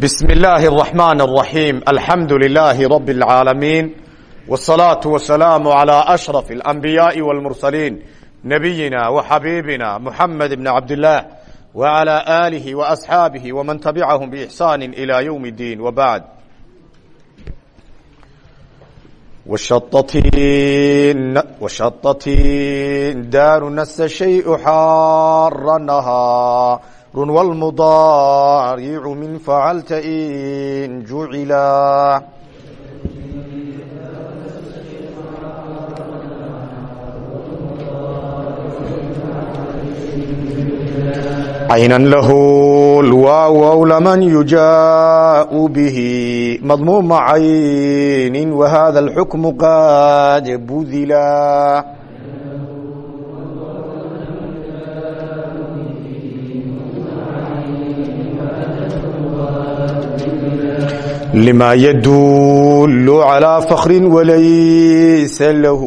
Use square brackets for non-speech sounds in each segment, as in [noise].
بسم الله الرحمن الرحيم الحمد لله رب العالمين والصلاة والسلام على أشرف الأنبياء والمرسلين نبينا وحبيبنا محمد بن عبد الله وعلى آله وأصحابه ومن تبعهم بإحسان إلى يوم الدين وبعد وشطتين وشطتين دار نس شيء حار run wlmudaaricu min facalta in jucila cayna lahu lwaawow laman yujaau bihi madmuuma caynin wahada alxukmu qaad budila بذلا لما يدل على فخر وليس له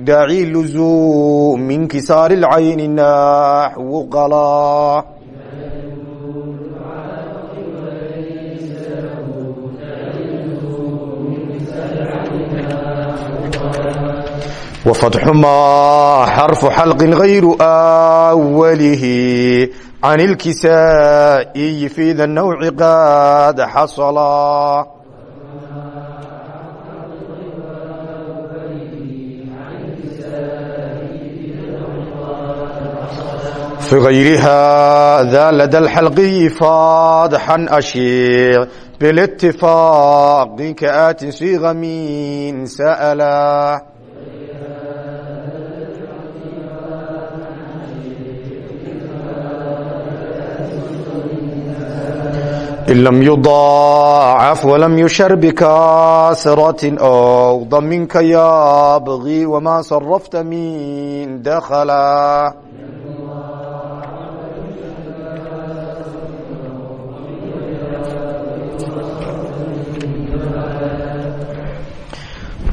داعي لزوم من كسار العين نحو قلا وفتح ما حرف حلق can ilkisaa'iyi fi da nawci qaad xasalaa fi gayri hada lada alxalqiyi faadxan ashiic bilitifaaq ninka aatin siiga min sa'ala. in lam yudaacaf walam yushar bikasratin owda minka yabqi wamaa sarafta min dakhala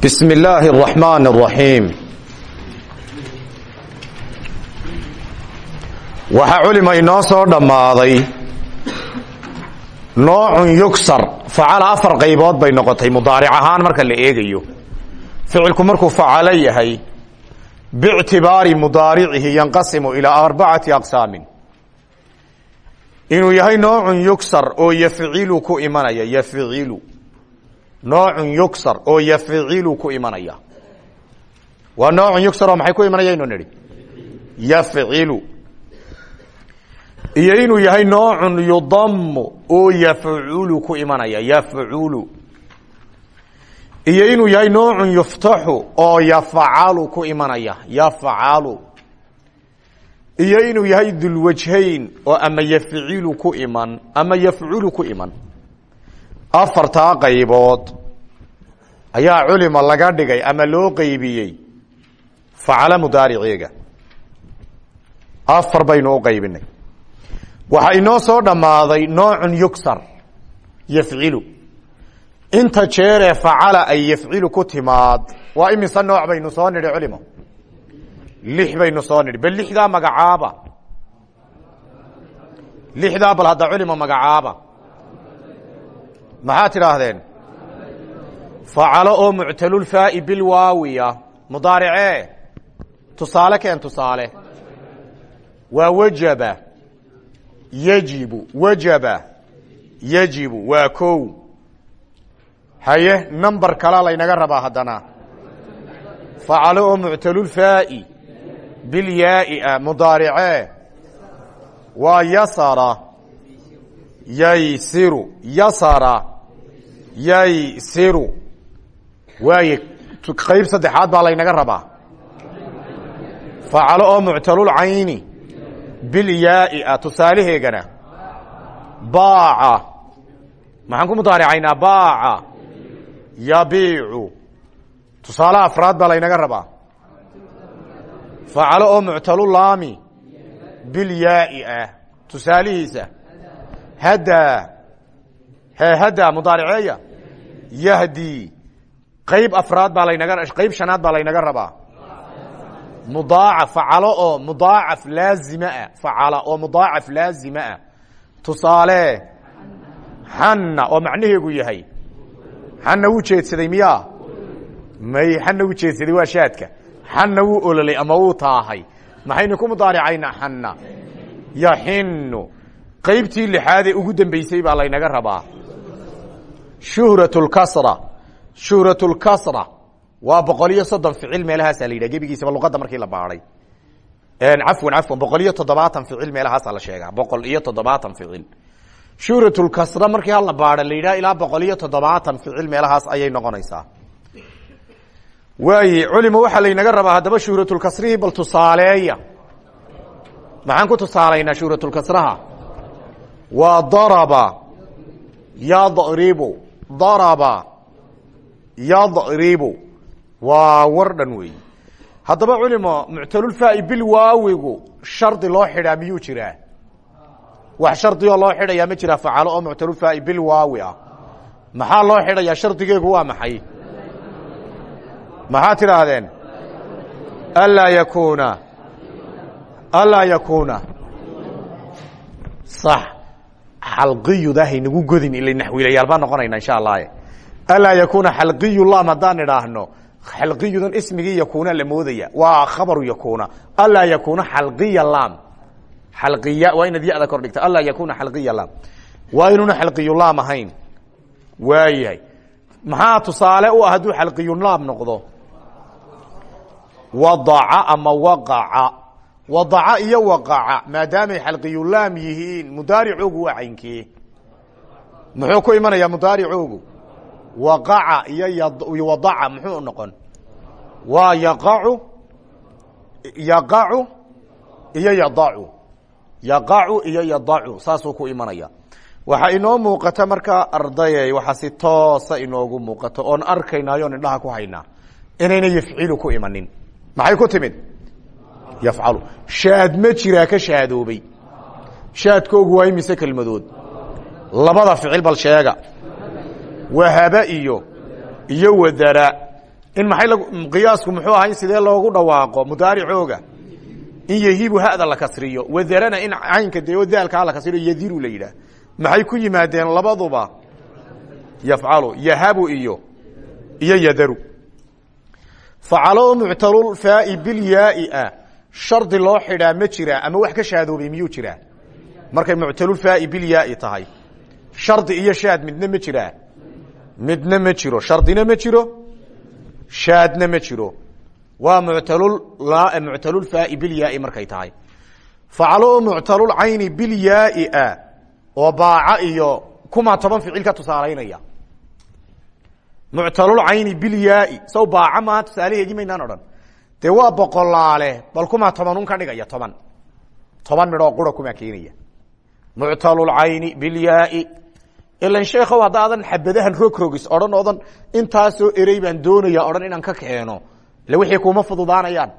bismi illaahi araxmaan araxiim waxaa culima inoo soo dhammaaday noocun yugsar facala afar qaybood bay noqotay mudaaric ahaan marka la eegayo. Ficilku markuu facalo yahay biictibaari mudaaricihi yanqasimu ilaa arbacati aqsaamin. Inuu yahay noocun yugsar oo yafcilu ku imanaya yafcilu noocun yugsar oo yafcilu ku imanaya. Waa noocun yugsar oo maxay ku imanaya inu nidhi? Yafcilu iyo inuu yahay noocun yudamu oo yafculu ku imanaya yafculu iyo inuu yahay noocun yuftaxu oo yafcalu ku imanaya yafcalu. Iyo inuu yahay dulwajhayn oo ama yafcilu ku iman ama yafculu ku iman. Afartaa qaybood. Ayaa culima laga dhigay ama loo qeybiyey facalo mudaariceega afar baynu qaybinay waxaa inoo soo dhammaaday noocun yugsar yafcilu. Inta jeeree facala ay yafcilu ku timaad waa imise nooc baynu soo nidhi culimo. Lix baynu soo nidhi bal lixdaa magacaaba. Lixdaa bal hadda culimo magacaaba. Maxaad tidhaahdeen? Facalo oo muctalulfaai bilwaawiya mudaaricee. Tusaale keen tusaale. Waa wajaba yajibu wajaba. Yajibu waa kow. Haye number kala laynaga rabaa haddana. Facalo oo muctalulfaai bilyaai ah mudaaricee waa yasara. Yaysiru. Yasara. Yaysiru. Waaye qayb saddexaad baa laynaga rabaa. Facalo oo muctalulcayni bilyaai ah tusaalaheegana baaca. Maxaan ku mudaaricaynaa baaca. Yabiicu. Tusaale afraad baa laynaga rabaa. Facalo oo muctalulaami bilyaai ah tusaalihiisa. Hadaa he hadaa mudaariceeya yahdi. Qayb afraad baa laynaga qayb shanaad baa laynaga rabaa mudaacaf facalo oo mudaacaf laazima ah. Facala oo mudaacaf laazima ah. Tusaale xanna oo macnaheegu yahay. Xanna wuu jeedsaday miyaa? May xanna wuu jeedsaday waa shaadka. Xanna wuu ololay ama wuu taahay? Maxaynu ku mudaaricaynaa xanna yaxinu qaybtii lixaadee ugu dambeysay baa laynaga rabaa. Shuhrat lkasra waa boqol iyo soddon ficil meelahaasaa la yidhaha. Gebigiisaba luqadda markii la baadhay cafwan cafwan boqol iyo toddobaatan ficil meelahaasaa la sheegaa. Boqol iyo toddobaatan ficil. Shuhratlkasra markii hala baadha la yidhaha ilaa boqol iyo toddobaatan ficil meelahaas ayay noqonaysaa. Waaye culima waxaa laynaga rabaa haddaba shuhratulkasrihii bal tusaaleeya. Maxaan ku tusaalaynaa shuhratulkasraha waa daraba yadribu daraba yadribu waa war dhan weey. Haddaba culimo muctalulfaai bilwaawigu shardi loo xidhaa miyuu jiraa? Wax shardigoo loo xidhayaa ma jiraa facalo oo muctalulfaai bilwaawi ah. Maxaa loo xidhayaa shardigeegu waa maxay? Maxaa tidhaahdeen? Anlaa yakuuna. Anlaa yakuuna. Sax. Xalqiyuda haynagu godin ila naxwiilayaal baan noqonayna insha allah anlaa yakuuna xalqiyu lam haddaan idhaahno xalqiyudan ismigii yakuuna la moodaya. Waa khabaru yakuuna. Anlaa yakuuna xalqiya lam xalqiya waa inaad ya-da kor dhigta. Anlaa yakuuna xalqiya lam waa inuuna xalqiyu lam ahayn. Waayahay maxaa tusaale u ah hadduu xalqiyulaam noqdo? Wadaca ama waqaca. Wadaca iyo waqaca. Maadaamay xalqiyulaam yihiin mudaaricoogu waa caynkee muxuu ku imanayaa mudaaricoogu waqaca iyo wadaca muxuu noqon? Waa yaqacu yaqacu iyo yadacu. Yaqacu iyo yadacu saasuu ku imanaya. Waxaa inoo muuqata markaa ardayay waxaa si toosa inoogu muuqato oon arkaynayo on indhaha ku haynaa inayna yafcilu ku imanin. Maxay ku timid? Yafcalu. Shaad ma jiraa ka shaadoobay. Shaadkoogu waa imise kelmadood. Labada ficil bal sheega wahaba iyo iyo wadara. In maxay qiyaasku muxuu ahaa in sidee loogu dhawaaqo mudaaricooga? In yahibu hada la kasriyo. Wadarana in caynka dee daalkaa la kasriyo yadiru la yidhaah. Maxay ku yimaadeen labaduba? Yafcalu yahabu iyo iyo yadaru. Facalo muctalulfaai bilyaai ah shardi loo xidhaa ma jiraa ama wax ka shaadoobay miyuu jiraa markay muctalulfaai bilyaai tahay. Shardi iyo shaad midna ma midna ma jiro shardina ma jiro shaadna ma jiro waa muctalul muctalulfaai bilyaai markay tahay. Facalo muctalulcayni bilyaai ah oo baaca iyo kumaa toban ficil ka tusaalaynaya muctalulcayni bilyaai saw baaca maaha tusaalaheegii maynaan odhan. Dee waa boqolaale bal kumaa tobanun ka dhigaya toban. Toban midhoo qura kumaa keenaya. Muctalulcayni bilyaai ilan sheekhow haddaadan xabadahan rogrogis odhan odan intaasoo erey baan doonaya odhan inaan ka keeno. Ile wixii kuma fududaanayaan.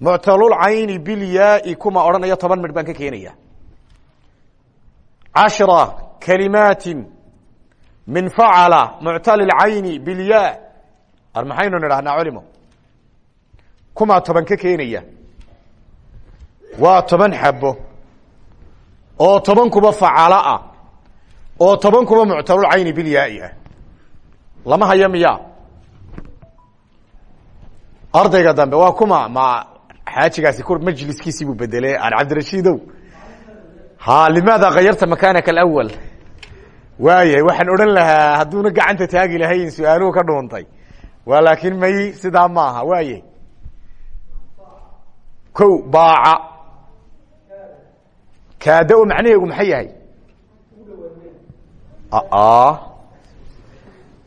Muctalulcayni bilyaai kuma odhanaya toban midh baan ka keenaya cashra kalimaati min facala muctali lcayni bilya ar maxaynu nidhahnaa culimo? Kumaa toban ka keenaya. Waa toban xabo oo toban kuba facala ah oo toban kuba muctalulcayni bilyaai ah. Lama haya miya. Ardayga dambe waa kuma ma xaajigaasi majliskiisii buu bedele aan cabdirashiidow. Ha limaada kayarta makaanaka alawal waayahay waxaan odhan lahaa hadduuna gacanta taagi lahayn su'aaluhu ka dhuuntay waa laakiin may sidaa ma aha waayahy ko baaca. Kaada o macnaheegu maxay yahay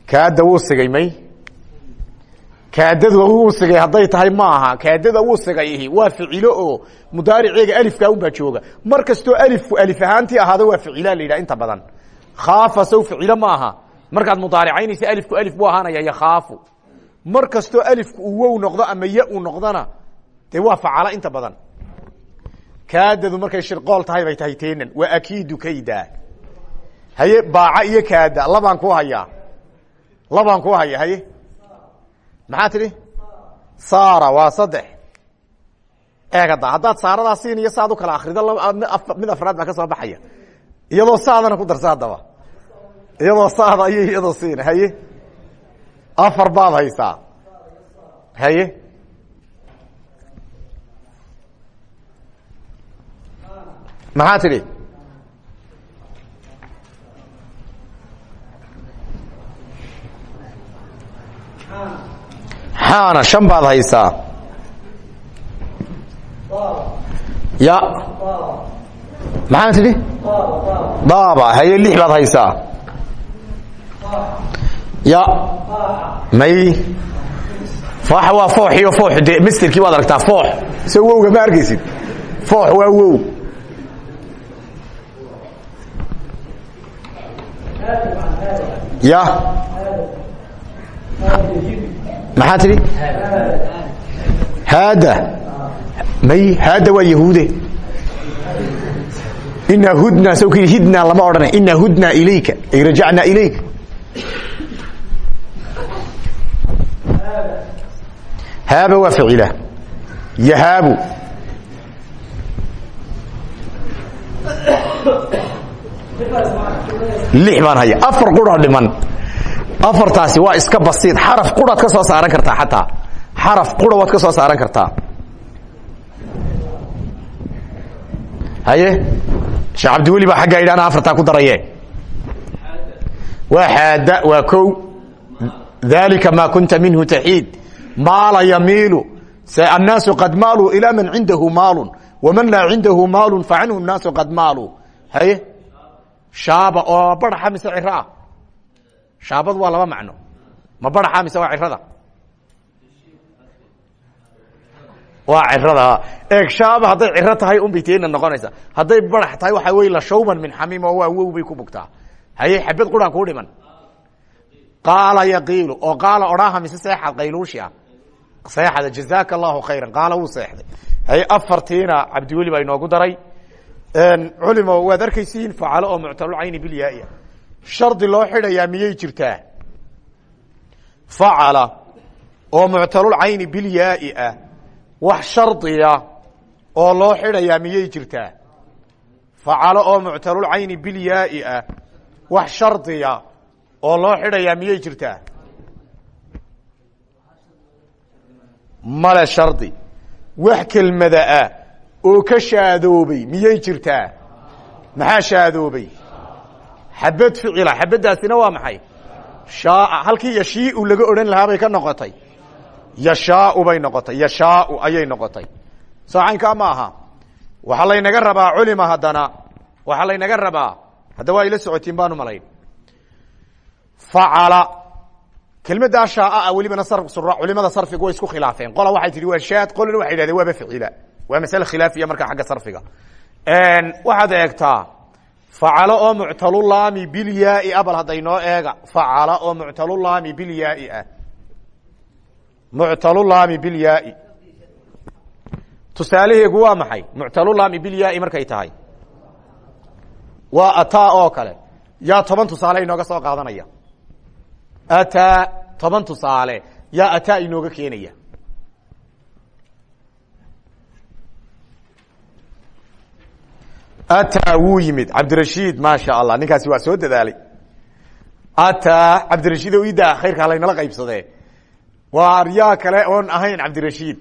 kaada wuu sigay may. Kaadada wuu sigay hadday tahay ma aha. Kaadada wuu sigay waa ficilo oo mudaariceega alifka un baa jooga. Mar kastoo alifku alif ahaantii ahaado waa ficila la yidhaha inta badan. Khaafa saw ficilo ma aha. Markaad mudaaricaynaysa alifku alif buu ahaanaya yakhaafu mar kastoo alifku uu wow noqdo ama ya uu noqdona dee waa facala inta badan. Kaadadu markay shirqool tahay bay tahay teenan. Waa akiidu kayda haye baaca iyo kaada. Labaan ku hayaa labaan ku haya haye. Maxaa tidhi? Saara waa saddex. Eegada haddaad saaradaa siin iyo saad u kala akrido mid afraad baa ka soo baxaya. Iyadoo saadana ku darsa haddaba iyadoo saada ayay iyadoo siin haye. Afar baad haysaa haye. Maxaa tidhi xaana shan baad haysaa. Ya. Maxaa tidhi daaba haye lix baad haysaa. Ya. May. Waa foox iyo foox dee masterkii waad aragtaa foox. So wowga ma arkaysid foox waa wow. Ya maxaa tidhi? Haada. May haada waa yahuude. Inaa hudnaa saw kii hidnaa lama odhanay. Inaa hudnaa ilayka ay rajacnaa ilayka. Haaba waa ficila. Yahaabu. Lix baan haya afar qura dhiman afartaasi waa iska basiid. Xaraf quraad ka soo saaran kartaa xataa. Xaraf qura waad ka soo saaran kartaa. Haye? Sheekh cabdiweli baa xaggaa yidhahna afartaa ku daraye. Waa xaada waa kow. Dalika ma kunta minhu taxiid. Maala yamiilu. Annaasu qad maaluu ilaa man cindahu maalu waman laa cindahu maalu facanhu naasu qad maaluu haye? Shaaba oo baraxa mise ciro shaabadu waa laba macno. Ma baraxa mise waa cirada waa cirada eeg shaaba hadday ciro tahay unbay teena noqonaysa. Hadday barax tahay waxaa wey la shawman min xamiim oo waa wow bay ku bugtaa haye xabad quraan kuu dhiman. Qaala yaqiilu oo qaala odhaaha mise seexad qayluushi ah. Seexada jazaaka allahu khayran. Qaala wuu seexday. Haye afartiina cabdiweli baa inoogu daray. Culimo waad arkaysiin facalo oo muctalulcayni bilyaaiya shardi loo xidhayaa miyay jirtaa? Facala oo muctalulcayni bilyaai ah wax shardiya oo loo xidhayaa miyay jirtaa? Facalo oo muctalulcayni bilyaai ah wax shardiya oo loo xidhayaa miyay jirtaa? Male shardi wax kelmada ah oo ka shaadoobay miyay jirtaa? Maxaa shaadoobay xabad ficila xabaddaasina waa maxay? Shaaa halkii yashiiu laga odhan lahaa bay ka noqotay. Yashaau bay noqotay yashaau ayay noqotay. Soocaynkaa ma aha. Waxaa laynaga rabaa culima haddana. Waxaa laynaga rabaa hadda waa ila socotiin baanu malayn. Facala. Kelmaddaa shaaa welibana culimada sarfiga way isku khilaafeen. Qola waxay tihi waa shaad qolana waxay yidhahdeen waaba ficila waa masale khilaafiya markaa xagga sarfiga. Waxaad eegtaa facalo oo muctalulaami bilyaai abal hadday noo eega. Facala oo muctalulaami bilyaai ah. Muctalulaami bilyaai tusaalaheegu waa maxay? Muctalulaami bilyaai markay tahay. Waa ataa oo kale. Yaa toban tusaale inooga soo qaadanaya. Ataa toban tusaale. Yaa ataa inooga keenaya ataa wuu yimid. Cabdirashiid maasha allah ninkaasi waa soo dadaalay. Ataa cabdirashiid o idaa khayrkaa laynala qaybsadee. Waa yaa kale oon ahayn cabdirashiid.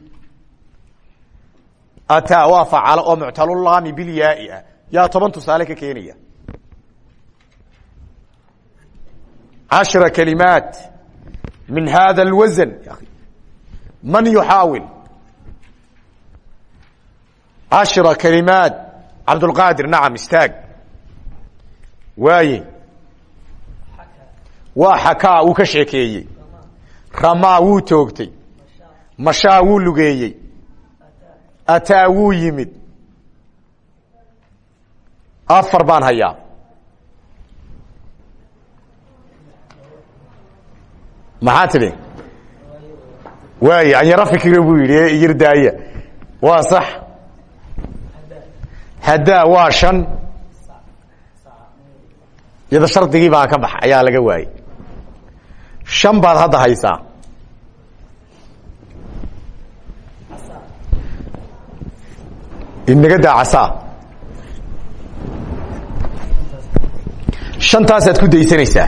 Ataa waa facalo oo muctalulaami bilyaai ah. Yaa toban tusaale ka keenaya. Cashra kalimaat min hada اlwaزn man yuxaawil? Cashra kalimaat cabdulqaadir nacam istaag. Waaye waa xakaa wuu ka sheekeeyey. Ramaa wuu toogtay. Mashaa wuu lugeeyey. Ataa wuu yimid. Afar baan hayaa. Maxaa tidhi? Waay anyaro fikira buu yidhi yardaaya waa sax haddaa waa shan. Iyada shardigii baa ka bax ayaa laga waayey shan baad hadda haysaa. Inaga daa casaa shantaasaad ku daysanaysaa.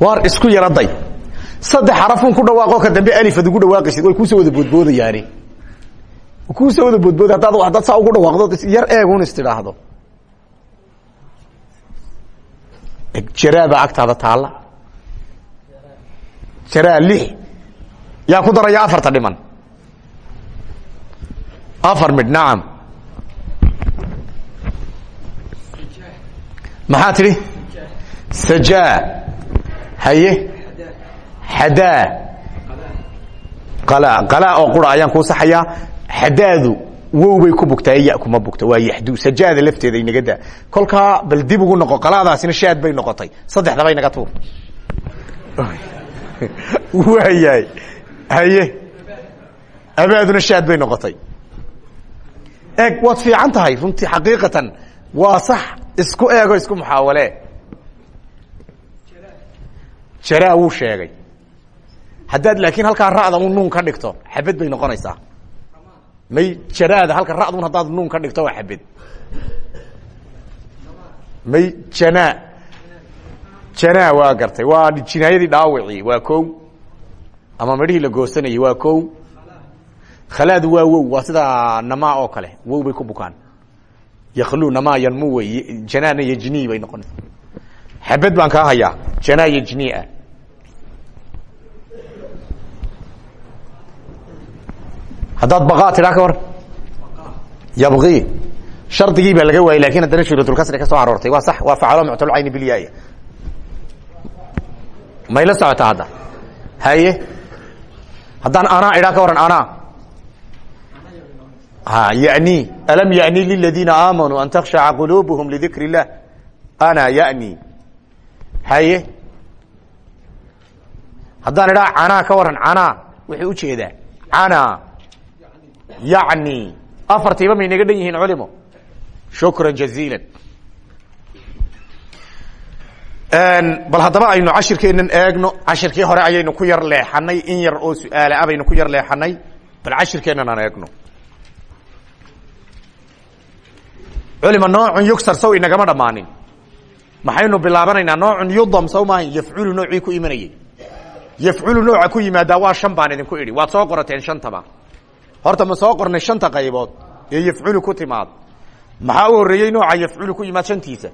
Waar isku yaraday. Saddex xarafun ku dhawaaqo ka dambe alifad ugu dhawaaqaysid way kuusoo wada boodboodayaani kuusoo wada boodbooda haddaad haddaad saa ugu dhawaaqdo yar eegun is tidhaahdo jaraa baa agtaada taalla. Jaraa lix. Yaa ku daraya afarta dhiman. Afar midh nacam maxaa tidhi? Sajaa. Haye? Xadaa qalaa qalaa oo qura ayaan kuu saxayaa xadaadu wow bay ku bugtaa ya kuma bugta. Waa yaxdu sajaada lafteeda inaga daa. Kolkaa bal dib ugu noqo qalaadaasina shaad bay noqotay. Saddexdaba inaga tuur. [laughs] Waayahay haye. Abaaduna shaad bay noqotay. Eeg waad fiican tahay runtii xaqiiqatan. Waa sax isku eego isku muxaawale. Jaraa wuu sheegay. Haddaad laakiin halkaa ra'da un nuun ka dhigto xabad bay noqonaysaa may jaraada halka ra'dun haddaad nuun ka dhigto waa xabad may janaa janaa waa gartay. Waa jinaayadii dhaawicii waa ko ama midhihii la goosanayay waa ko khalaadu waa wow. Waa sida namaa oo kale. Wow bay ku bukaan. Yaklu namaa yanmu wey janaana yejni bay noqonaysa xabad baan kaa hayaa. Janaa yejnia haddaad baqaa tidhaa war yabqii shardigii baa laga waayey laakiin haddana shuruutulkasri ka soo aroortay waa sax waa facalo muctalcayni bilyaaya mayla socotaa hadda? Haye. Haddaan anaa idhaa ka waran anaa yani. Alam yani liladiina aamanuu an takshaca quluubuhum lidikr اllah ana yani. Haye. Haddaan idhaa canaa ka waran canaa wuxuu u jeedaa canaa yani afartiiba may naga dhan yihiin culimo shukra jaziila bal haddaba aynu cashirkeennan eegno cashirkii hore ayaynu ku yar leexanay in yar oo su'aala a baynu ku yar leexanay bal cashirkeennan aan eegno. Culima noocun yugsar saw inagama dhammaanin. Maxaynu bilaabanaynaa noocun yudam saw maahan yafculu noocii ku imanayay. Yafculu nooca ku yimaadaa waa shan baan idinku idhi. Waad soo qorateen shantaba horta ma soo qornay shanta qaybood ee yafculu ku timaad. Maxaa u horreeyey nooca yafculu ku yimaad shantiisa?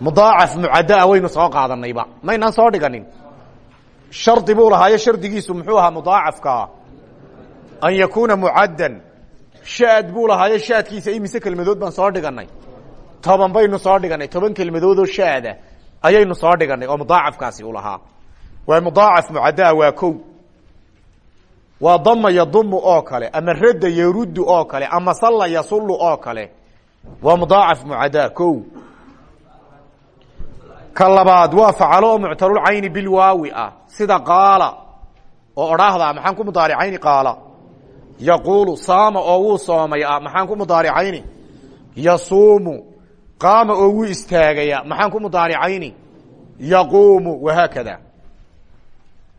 Mudaacaf mucaddaa waynu soo qaadanayba maynaan soo dhiganin shardi buu lahaayo shardigiisu muxuu ahaa mudaacafkaa an yakuuna mucaddan. Shaad buu lahaayo shaadkiisa imise kelmadood baan soo dhiganay toban baynu soo dhiganay toban kelmadoodoo shaada ayaynu soo dhiganay oo mudaacafkaasi u lahaa. Waa mudaacaf mucaddaa waa ko waa dama yadumu oo kale ama radda yaruddu oo kale ama salla yasulu oo kale. Waa mudaacaf mucaddaa ko ka labaad waa facalo oo muctalulcayni ah sida qaala oo odhaahda maxaan ku mudaaricayni qaala? Yaquulu saama oo wuu soomay ah ku mudaaricayni yasuumu qaama oo wuu istaagaya maxaan ku mudaaricayni yaquumu wahaakada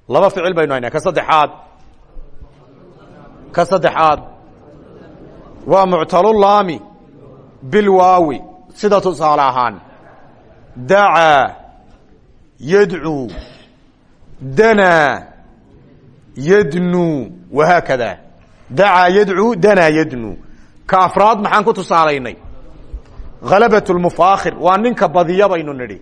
laba ficil baynu ka saddexaad ka saddexaad. Waa muctalulaami bilwaawi sida tusaale ahaan. Dacaa yadcuu danaa yadnuu wahaakada dacaa yadcuu danaa yadnuu ka afraad maxaan ku tusaalaynay? Halabat lmufaakhir waa ninka badiya baynu nidhi.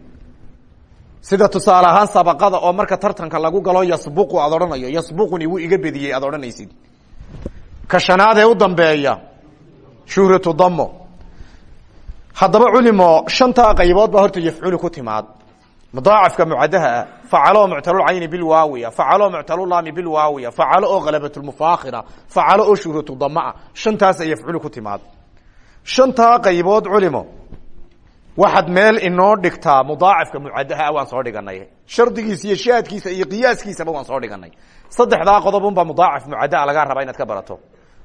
Sida tusaale ahaan sabaqada oo marka tartanka lagu galo yasbuqu aad odhanayo. Yasbuquni wuu iga bediyey aad odhanaysid ka shanaad ee u dambeeya shuhratu damo haddaba culimo shantaa qaybood baa horta yafculu ku timaad. Mudaacafka mucadaha ah facalo muctalulcayni bilwaawiya facalo muctalulaami bilwaawiya facalo oo khalabatulmufaakhira facalo oo shuhratu damaa shantaasa yafculu ku timaad. Shantaa qaybood culimo waxaad meel inoo dhigtaa mudaacafka mucadaha ah waan soo dhiganay shardigiisa iyo shaadkiisa iyo qiyaaskiisaba waan soo dhiganay saddexdaa qodobunbaa mudaacaf mucadaha lagaa rabaa inaad ka barato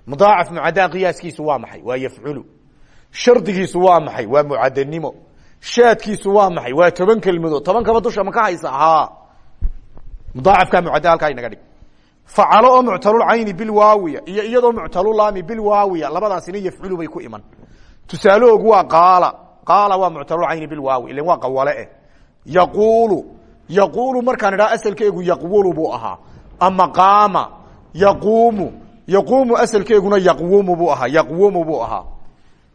mudaacaf mucadaha qiyaaskiisu waa maxay waa yafculu shardigiisu waa maxay waa mucadanimo shaadkiisu waa maxay waa toban kelmadood tobankaba dusha ma ka haysa ha mudaacafka mucadaha halkaa inaga dhig facalo oo muctalulcayni bilwaawiya iyo iyadoo muctalulaami bilwaawiya labadaasina yafculu bay ku iman tusaalahoogu waa qaala qaala waa muctalulcayni bilwaawi ilan waa qawale eh yaquulu yaquulu markaan idhaha asalkeegu yaqwulu buu ahaa yaquumu asalkeeguna yaqwumu buu ahaa yaqwumu buu ahaa.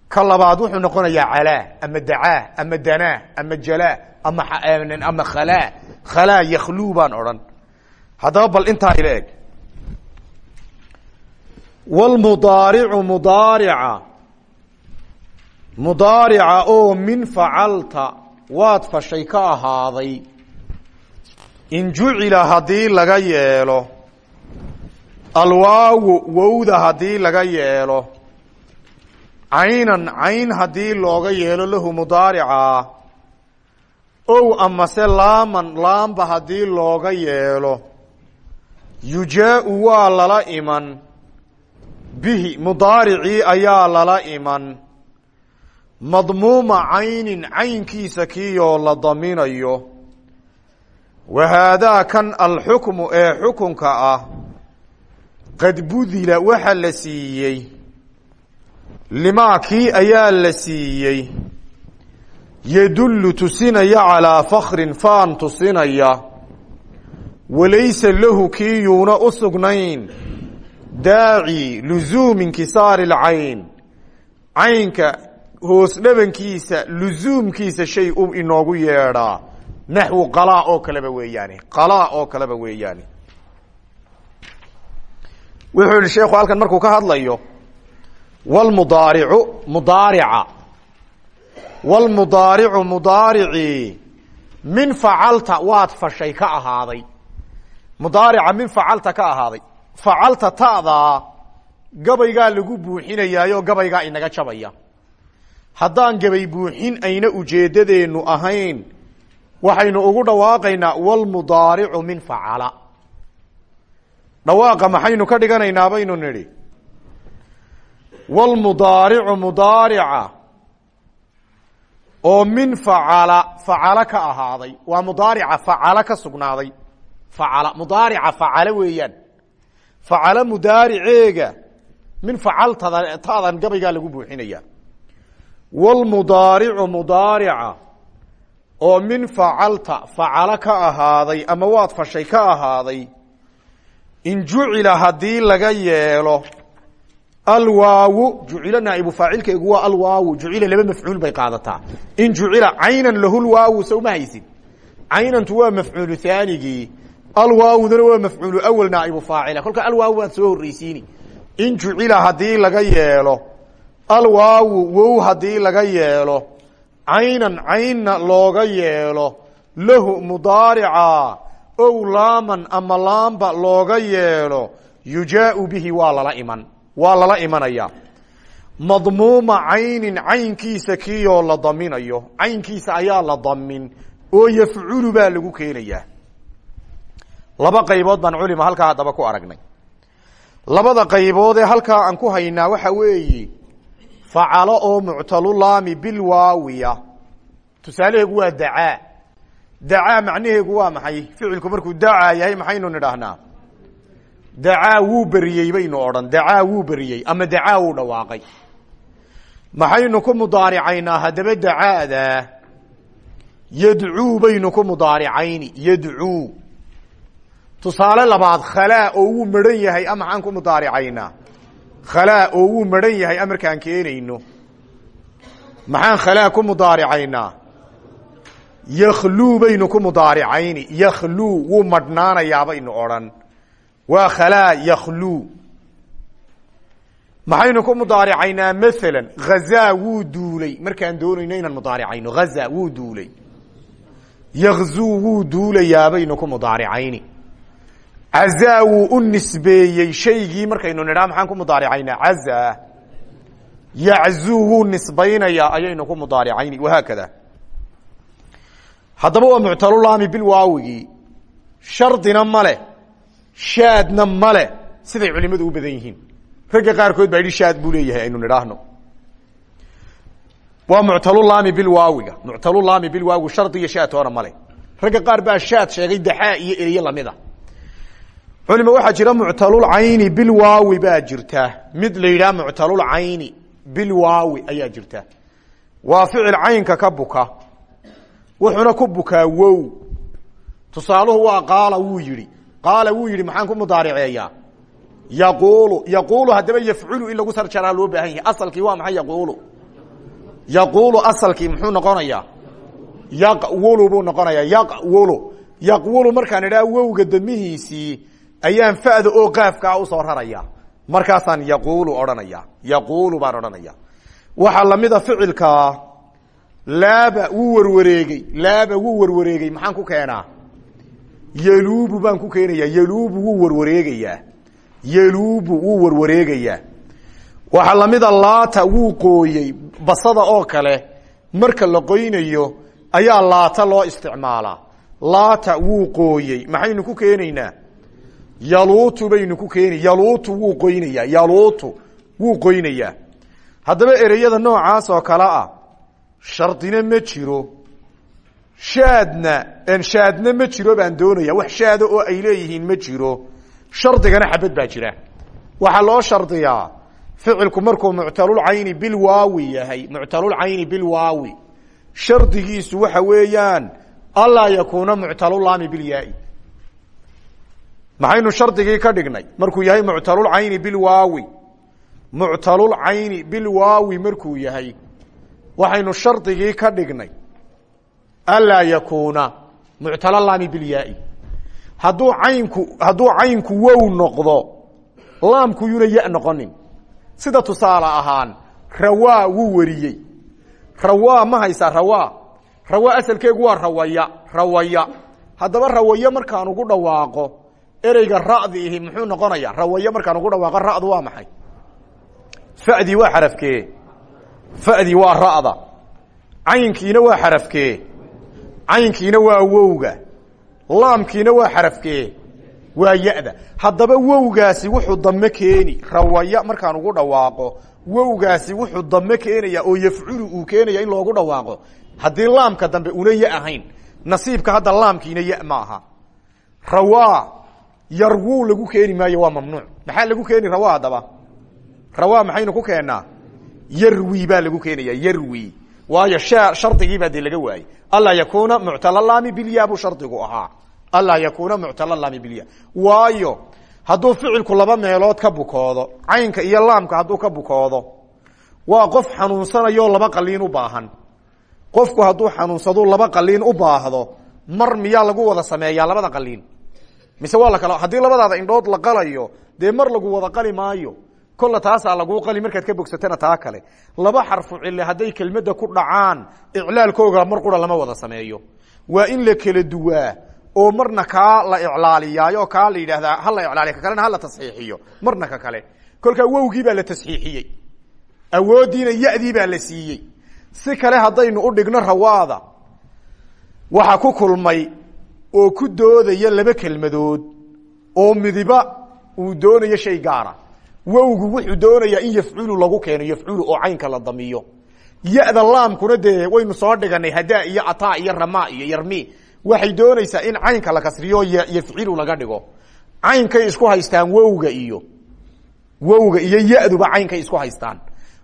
Ka labaad wuxuu noqonayaa calaa ama dacaa ama danaa ama jalaa ama ama khalaa. Khalaa yakhluu baan odhan. Haddaba bal intaa ila eg. Wlmudaaricu oo min facalta waad fashay ka in jucila haddii laga yeelo alwaawu wowda haddii laga yeelo caynan cayn haddii looga yeelo lahu mudaarica ow amase laaman laamba haddii looga yeelo yujaau waa lala iman bihi mudaaricii ayaa lala iman madmuuma caynin caynkiisa kiiyoo la daminayo. Wa haadaa kan alxukmu ee xukunka ah qad budila waxa la siiyey. Limaa kii ayaa la siiyey. Yadullu tusinaya calaa fakrin faan tusinaya. Walaysa lahu kii yuuna u sugnayn. Daaci luzuumi inkisaari alcayn caynka hoos dhabankiisa luzuumkiisa shay u inoogu yeedhaa. Naxwu qalaa oo kaleba weeyaani qalaa oo kaleba weeyaani wuxuu yihi sheekhu halkan markuu ka hadlayo wlmudaaricu mudaarica. Wlmudaaricu mudaaricii min facalta waad fashay ka ahaaday. Mudaarica min facalta ka ahaaday. Facalta ta'daa gabaygaa lagu buuxinayaayo gabaygaa inaga jabaya haddaan gabay buuxin ayna ujeeddadeennu ahayn waxaynu ugu dhawaaqaynaa wlmudaaricu min facala dhawaaqa maxaynu ka dhiganaynaa baynu nidhi. Wlmudaaricu mudaarica oo min facala facala ka ahaaday. Waa mudaarica facala ka sugnaaday. Facala mudaarica facala weeyaan. Facala mudaariceega min facaltada tadan gabaygaa lagu buuxinaya. Wlmudaaricu mudaarica oo min facalta facala ka ahaaday ama waad fashay ka ahaaday in jucila haddii laga yeelo alwaawu jucila naaibu faacilkeegu waa alwaawu jucila laba mafcuul bay qaadataa. In jucila caynan lahulwaawu sowma haysid. Caynantu waa mafcuulu haanigii alwaawduna waa mafcuulu awal naaibu faacila. Kolka alwaawu waad soo horreysiini in jucila haddii laga yeelo alwaawu wow haddii laga yeelo caynan caynna looga yeelo lahu mudaarica ow laaman ama laamba looga yeelo yujaau bihi waa lala iman. Waa lala imanaya madmuuma caynin caynkiisa kiiyoo la daminayo. Caynkiisa ayaa la damin oo yafculu baa lagu keenayaa. Laba qaybood baan culima halkaa haddaba ku aragnay. Labada qaybood ee halkaa aan ku haynaa waxa weeye facalo oo muctalulaami bilwaawiya tusaalaheegu waa dacaa dacaa macnaheegu waa maxay? Ficilku markuu dacaa yahay maxaynu nidhaahnaa dacaa wuu beriyey baynu odhan. Dacaa wuu beriyey ama dacaa wuu dhawaaqay. Maxaynu ku mudaaricaynaa haddaba dacaada yadcuu baynu ku mudaaricayni yadcuu. Tusaale labaad khalaa oo wuu maran yahay a maxaan ku mudaaricaynaa? Khalaa oo wuu maran yahay a markaan keenayno? Maxaan khalaa ku mudaaricaynaa yakhluu baynu ku mudaaricayni yakhluu wuu madhnaanayaa baynu odhan. Waa khalaa yakhluu maxaynu ku mudaaricaynaa maalan hazaa wuu duulay. Markaan doonayno inaan mudaaricayno haza wuu duulay. Yakzuu wuu duulayaa baynu ku mudaaricayni cazaa wuu u nisbeeyey. Shaygii markaynu nidhaa maxaan ku mudaaricaynaa cazaa. Yaczuu wuu nisbaynayaa ayaynu ku mudaaricayni wahaakada haddaba waa muctalulaami bilwaawigii shardina male shaadna male siday culimadu u badan yihiin. Ragga qaarkood baa yidhi shaad buu leeyahay aynu nidhaahno. Waa muctalulaami bilwaawiga muctalulaami bilwaawi shardi iyo shaad toona male ragga qaar baa shaad sheegay daxaa iyo eriye lamida. Culima waxaa jira muctalulcayni bilwaawi baa jirta. Mid la yidhaha muctalulcayni bilwaawi ayaa jirta. Waa ficil caynka ka buka wuxuuna ku bukaa wow. Tusaaluhu waa qaala wuu yidhi. Qaala wuu yidhi maxaan ku mudaariceeyaa? Yaquulu yaquulu haddaba yafculu in lagu sarjaraa loo baahan yahay. Asalkii waa maxay yaquulu? Yaquulu asalkii muxuu noqonayaa? Yaqwulu buu noqonayaa. Yaqwulu yaqwulu markaan idhaha wowga damihiisii ayaan fa'da oo qaafkaa u soo raraya. Markaasaan yaquulu odhanaya yaquulu baan odhanaya waxaa lamida ficilkaa laaba wuu warwareegey laaba wuu warwareegey maxaan ku keenaa? Yeluubu baan ku keenaya yeluubu wuu warwareegayaa yeluubu wuu warwareegayaa. Waxaa lamida laata wuu qooyey basada oo kale marka la qoynayo ayaa laata loo isticmaalaa. Laata wuu qooyey maxaynu ku keenaynaa? Yaluutu baynu ku keeni yaluutu wuu qoynayaa yaluutu wuu qoynayaa. Haddaba ereyada noocaas oo kale ah shardina ma jiro shaadna shaadna ma jiro baan doonaya wax shaada oo ay leeyihiin ma jiro shardigana xabad baa jira waxaa loo shardiyaa ficilku markuu muctalulcayni bilwaawi yahay muctalulcayni bilwaawi shardigiisu waxa weeyaan anlaa yakuuna muctalulaami bilyaai maxaynu shardigii ka dhignay markuu yahay muctalulcayni bilwaawi muctalulcayni bilwaawi markuu yahay waxaynu shardigii ka dhignay. Anlaa yakuuna muctalalaami bilyaai. Hadduu caynku hadduu caynku wow noqdo laamku yuna ya noqonin. Sida tusaale ahaan rawaa wuu wariyey. Rawaa ma haysaa rawaa. Rawaa asalkeegu waa rawaya rawaya. Haddaba rawayo markaan ugu dhawaaqo ereyga ra'di ihi muxuu noqonaya rawayo markaan ugu dhawaaqo ra'du waa maxay? Fa'dii waa xarafkee fa'dii waa ra'da. Caynkiina waa xarafkee caynkiina waa wowga. Laamkiina waa xarafkee waa ya-da. Haddaba wowgaasi wuxuu dame keeni. Rawaya markaan ugu dhawaaqo wowgaasi wuxuu dame keenaya oo yafculu uu keenaya in loogu dhawaaqo. Haddii laamka dambe una ya ahayn nasiibka hadda laamkiina ya ma aha. Rawaa yarwuu lagu keeni maayo waa mamnuuc. Maxaa lagu keeni rawa yarwi baa lagu keenaya yarwi. Waayo shardigiibaa dee laga waayey anlaa yakuuna muctalalaami bilya buu shardigu ahaa. Anlaa yakuuna muctalalaami bilya waayo hadduu ficilku laba meelood ka bukoodo caynka iyo laamka hadduu ka bukoodo waa qof xanuunsanayo laba qaliin u baahan. Qofku hadduu xanuunsado laba qaliin u baahdo mar miyaa lagu wada sameeyaa labada qaliin mise waa lakala haddii labadaada indhood la qalayo dee mar lagu wada qali maayo kolla taasaa laguu qali markaad ka bogsatana taa kale. Laba xarfu cille hadday kelmadda ku dhacaan iclaalkooga mar qura lama wada sameeyo. Waa in la kala duwaa oo marna kaa la iclaaliyaayo kaa la yidhaahdaa hala iclaaliya ka kalena hala tasxiixiyo. Marna ka kale. Kolkaa wowgii baa la tasxiixiyey. Awooddiina yadii baa la siiyey. Si kale haddaynu u dhigno rawaada waxa ku kulmay oo ku doodaya laba kelmadood oo midiba uu doonayo shay gaara wowgu wuxuu doonayaa in yafculu lagu keeno yafculu oo caynka la damiyo. Ya-da laamkuna dee waynu soo dhiganay hadaa iyo ataa iyo rama iyo yarmi. Waxay doonaysaa in caynka la kasriyo yafcilu laga dhigo. Caynkay isku haystaan wowga iyo. Wowga iyo yaduba caynkay isku haystaan.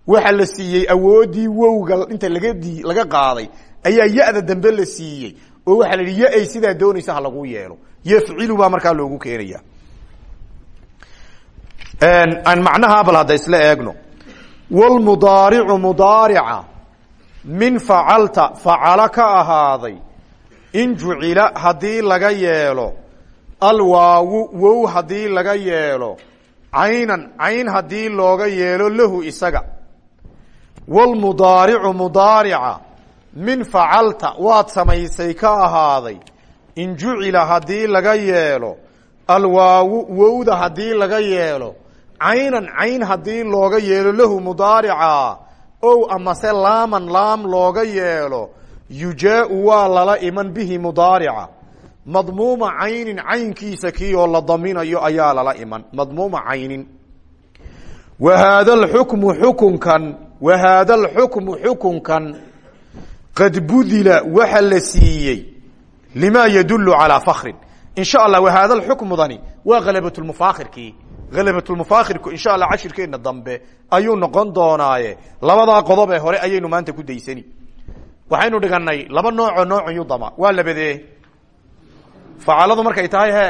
Waxa la siiyey awoodii wowga inta laga di laga qaaday ayaa ya-da dambe la siiyey. Oo waxaa la yihi ya-ay sidaa doonaysa ha lagu yeelo. Yafcilu baa markaa loogu keenaya aan macnaha bal hadda isla eegno. Wlmudaaricu mudaarica. Min facalta facalo ka ahaaday. In jucila haddii laga yeelo. Alwaawu wow haddii laga yeelo. Caynan cayn haddii looga yeelo lahu isaga. Wlmudaaricu mudaarica. Min facalta waad samaysay ka ahaaday. In jucila haddii laga yeelo. Alwaawu wowda haddii laga yeelo caynan cayn haddii looga yeelo lahu mudaarica ow amase laaman laam looga yeelo yujaau waa lala iman bihi mudaarica. Madmuuma caynin caynkiisa kii oo la daminayo ayaa lala iman. Madmuuma caynin. Wa haada alxukmu xukunkan wa haada alxukmu xukunkan qad budila waxa la siiyey lima yadulu calaa fakrin in sha allah wa haada alxukmudani waa khalabatulmufaakhirkii khalabatulmufaakhirku insha allah cashirkeena dambe ayuu noqon doonaaye. Labadaa qodob ee hore ayaynu maanta ku daysani. Waxaynu dhiganay laba noocoo noocun yudama waa labadee. Facaladu markay tahay he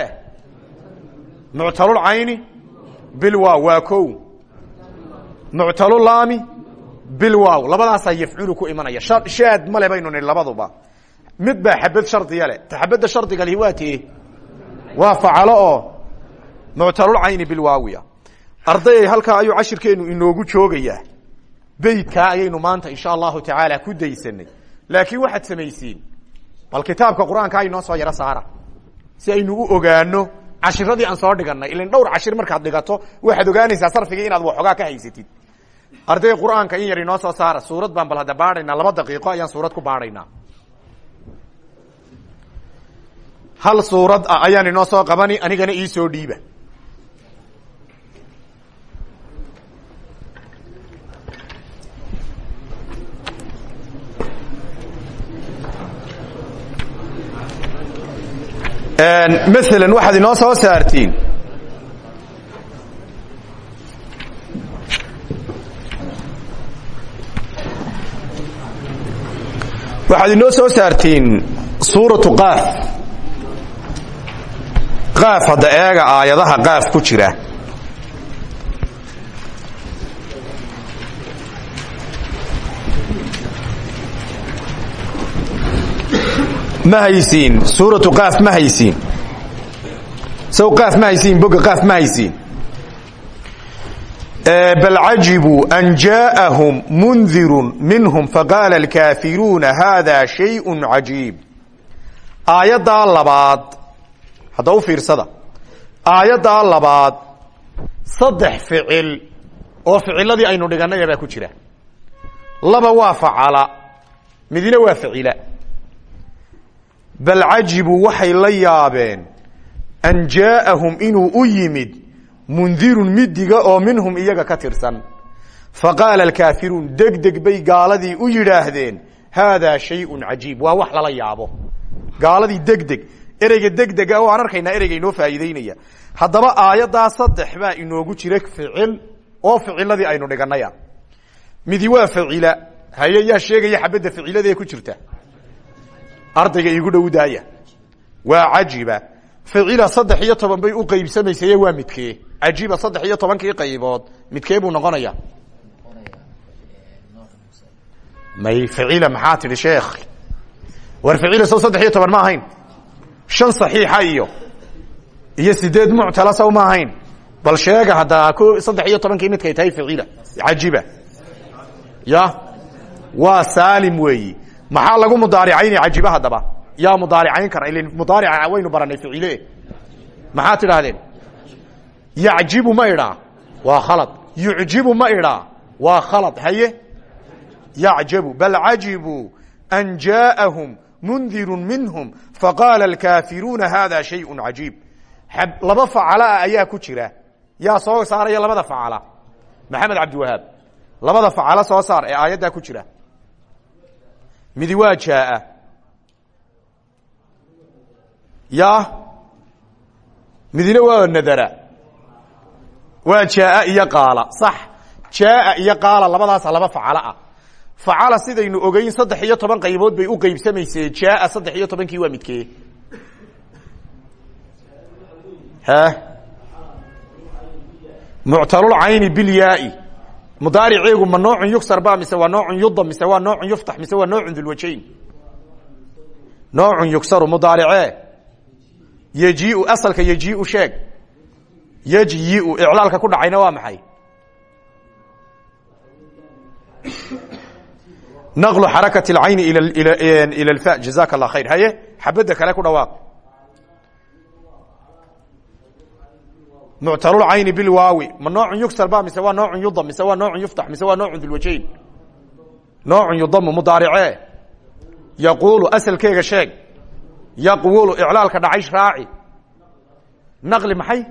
muctalulcayni bilwaaw waa ko muctalulaami bilwaaw labadaasaa yafculu ku imanaya. Shaad male baynu nihi labaduba. Mid baa xabad shardiya le ta xabadda shardiga lihi waa tee. Waa facalo oo muctalulcayni bilwaawiya ardayay halkaa ayuu cashirkeenu inoogu joogayaa. Beydkaa ayaynu maanta insha allahu tacaala ku daysanay laakiin waxaad samaysiin. Bal kitaabka qur'aanka aynoo soo yaro saara. Si aynu u ogaano cashiradii aan soo dhiganay ilan dhowr cashir markaad dhigato waxaad ogaanaysaa sarfigii inaad waxoogaa ka haysatid. Arday qur'aanka in yar inoo soo saara suurad baan bal hadda baadhaynaa laba daqiiqo ayaan suurad ku baadhaynaa. Hal suurad ayaan inoo soo qabani anigana iisoo dhiiba maala waxaad inoo soo saartiin. Waxaad inoo soo saartiin suuratu qaaf. Qaaf hadda eega aayadaha qaaf ku jira ma haysiin? Suuratu qaaf ma haysiin. Sow qaaf ma haysiin boga qaaf ma haysiin. Bal cajibuu an jaaءahum mundiru minhum faqaala alkaafiruuna hada shayء cajiib. Aayaddaa labaad hadda fiirsada. Aayaddaa labaad saddex ficil oo ficiladii aynu dhiganaya baa ku jira. Laba waa facala midina waa ficila bal cajibuu waxay la yaabeen an jaaءahum inuu u yimid mundirun midiga oo minhum iyaga ka tirsan. Faqaala alkaafiruun degdeg bay gaaladii u yidhaahdeen haadaa shayun cajiib. Waa wax lala yaabo. Gaaladii degdeg ereyga degdega waan arkaynaa ereyga inoo faa'iideynaya haddaba aayaddaa saddex baa inoogu jira ficil oo ficiladii aynu dhiganaya midi waa ficila. Haye sheegaya xabadda ficiladee ku jirta ardayga iigu dhow daaya waa cajiba. Ficila saddex iyo toban bay u qaybsamaysaye waa midkee cajiba saddex iyo tobankii qaybood midkee buu noqonaya? May ficila maxaa tidhi sheekh? War ficila sow iyo toban ma ahayn? Shan saxiixa iyo iyo sideed muctala sow ma ahayn? Bal sheega hadda ko saddex iyo tobankii midkay tahay ficila. Cajiba. Ya? Waa saalim weeyi maxaa lagu mudaaricayni cajiba haddaba yaa mudaaricayn kara il mudaarica waynu baranay ficile. Maxaa tidhaahdeen yacjibu ma idhaa waa khalad. Yucjibu ma idhaa waa khalad haye? Yacjabu bal cajibuu an jaaءahum mundiru minhum faqaala alkaafiruuna hada shayء cajiib. Laba facalaa ayaa ku jira. Yaa soo saaraya labada facala. Maxamed cabdiwahaab labada facalo soo saar ee aayaddaa ku jira midi waa jaaa. Ya midina waa nadara. Waa jaaa iyo qaala. Sax. Jaaa iyo qaala labadaasa laba facalo ah. Facala sidaynu ogeyn saddex iyo toban qaybood bay u qaybsamaysee. Jaaa saddex iyo waa midkee. Muctalulcayni bilyaai mudaariceegu ma noocun yugsar ba mise waa noocun yudam mise waa noocun yuftax mise waa noocun dulwajayn noocun yugsaru mudaaricee yejiu asalka yejiu sheeg. Yejyiu iclaalka ku dhacayna waa maxay? Naqlu xarakati اlcayni ila lfa jazaka allah khayr. Haye xabadda kale ku muctalulcayni bilwaawi ma noocun yugsar ba mise waa noocun yudam mise waa noocun yuftax mise waa noocun dulwajayn noocun yudamu mudaaricee yaquulu asalkeega sheeg. Yaqwulu iclaalka dhacay raaci naqli maxay?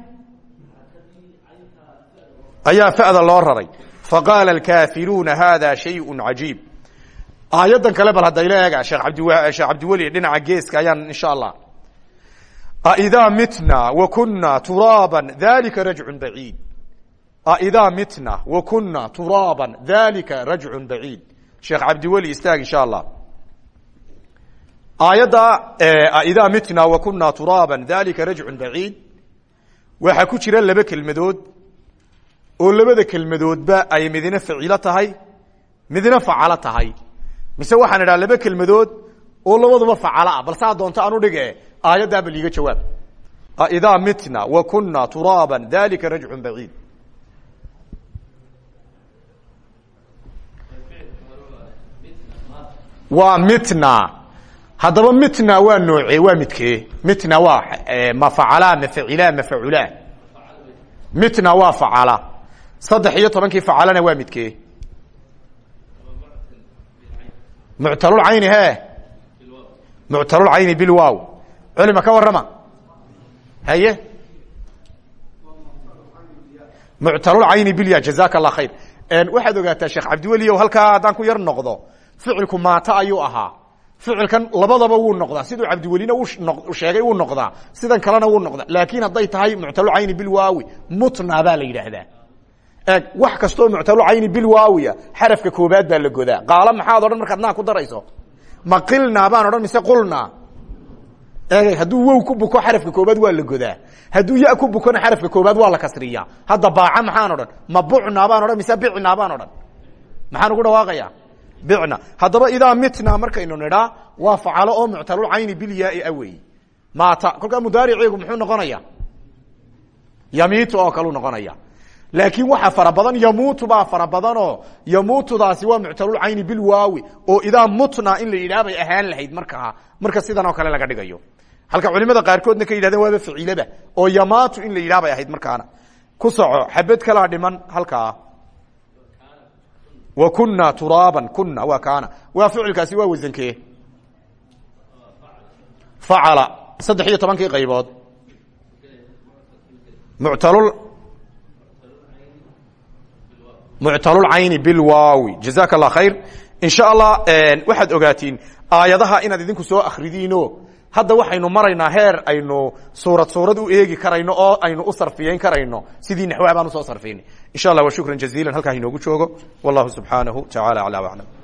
Ayaa fa'da loo raray. Faqaala alkaafiruuna hada shayءu cajiib. Aayaddan kale bal hadda ila eega sheekh abd sheekh cabdiweli dhinaca geeska ayaan insha allah aidaa mitna wa kuna turaaba dalika rajcu baciid aidaa mitna wa kuna turaaba dalika rajcu baciid sheekh cabdiweli istaag insha allah aayadda idaa mitna wa kunaa turaaba dalika rajcu baciid waxaa ku jira laba kelmadood. Oo labada kelmadoodba ay midna ficilo tahay midna facalo tahay. Mise waxaan idhaha laba kelmadood oo labaduba facalo ah. Bal saa doonto aan udhige aayaddaa bal iiga jawaab. Idaa mitna wa kunaa turaaba dalika rajcu baciid waa mitna. Haddaba mitna waa nooce waa midkee? Mitna waa ma facala ma facila ma facula mitna waa facala. Saddex iyo tobankii facalana waa midkee? Muctalulcayni he muctalulcayni bilwow culima ka warrama. Haye? Muctalulcayni bilya jazaka allah khayr. Waxaad ogaataa sheekh cabdiweliow halkaa haddaan ku yar noqdo ficilku maata ayuu ahaa. Ficilkan labadaba wuu noqdaa. Siduu cabdiwelina sheegay wuu noqdaa. Sidan kalena wuu noqdaa. Laakiin hadday tahay muctalulcayni bilwaawi mutna baa la yidhaahdaa. Eeg wax kastoo muctalulcayni bilwaawiya xarafka koobaad baa la godaa. Qaala maxaad odhan markaad naa ku darayso ma baan odhan mise qulnaa? Eeg hadduu wow ku buko xarafka koobaad waa la godaa. Hadduu ya ku bukona xarafka koobaad waa la kasriyaa. Hadda baaca maxaan odhan? Ma baan odhan mise bicnaa baan odhan? Maxaan ugu dhawaaqaya bicna. Haddaba idaa mitna markaynu nidhaa waa facalo oo muctalulcayni bilyaai a wey maata. Kolkaa mudaariceegu muxuu noqonaya yamiitu oo kaleu noqonaya laakiin waxaa fara badan yamuutu baa fara badanoo yamuutudaasi waa muctalulcayni bilwaawi oo idaa mutna in la yidhaha bay ahaan lahayd markaa marka sidan oo kale laga dhigayo. Halka culimada qaarkoodna ka yidhahdeen waaba ficilaba oo yamaatu in la yidhaha bay ahayd markaana. Ku soco xabad kalaa dhiman halkaa wa kuna turaaban kuna waa kaana. Waa ficilkaasi waa wasankee facala saddex iyo tobankii qaybood. Muctalul muctalulcayni bilwaawi jazaka allah khayr. In sha allah waxaad ogaatiin aayadaha inaad idinku soo akridiino hadda waxaynu maraynaa heer aynu suurad suurad u eegi karayno oo aynu u sarfiyeyn karayno. Sidii naxwaha baan u soo sarfiyna insha allah wa shukran jaziila halkaa inoogu joogo. Wallahu subxaanahu tacaala aclaa aclam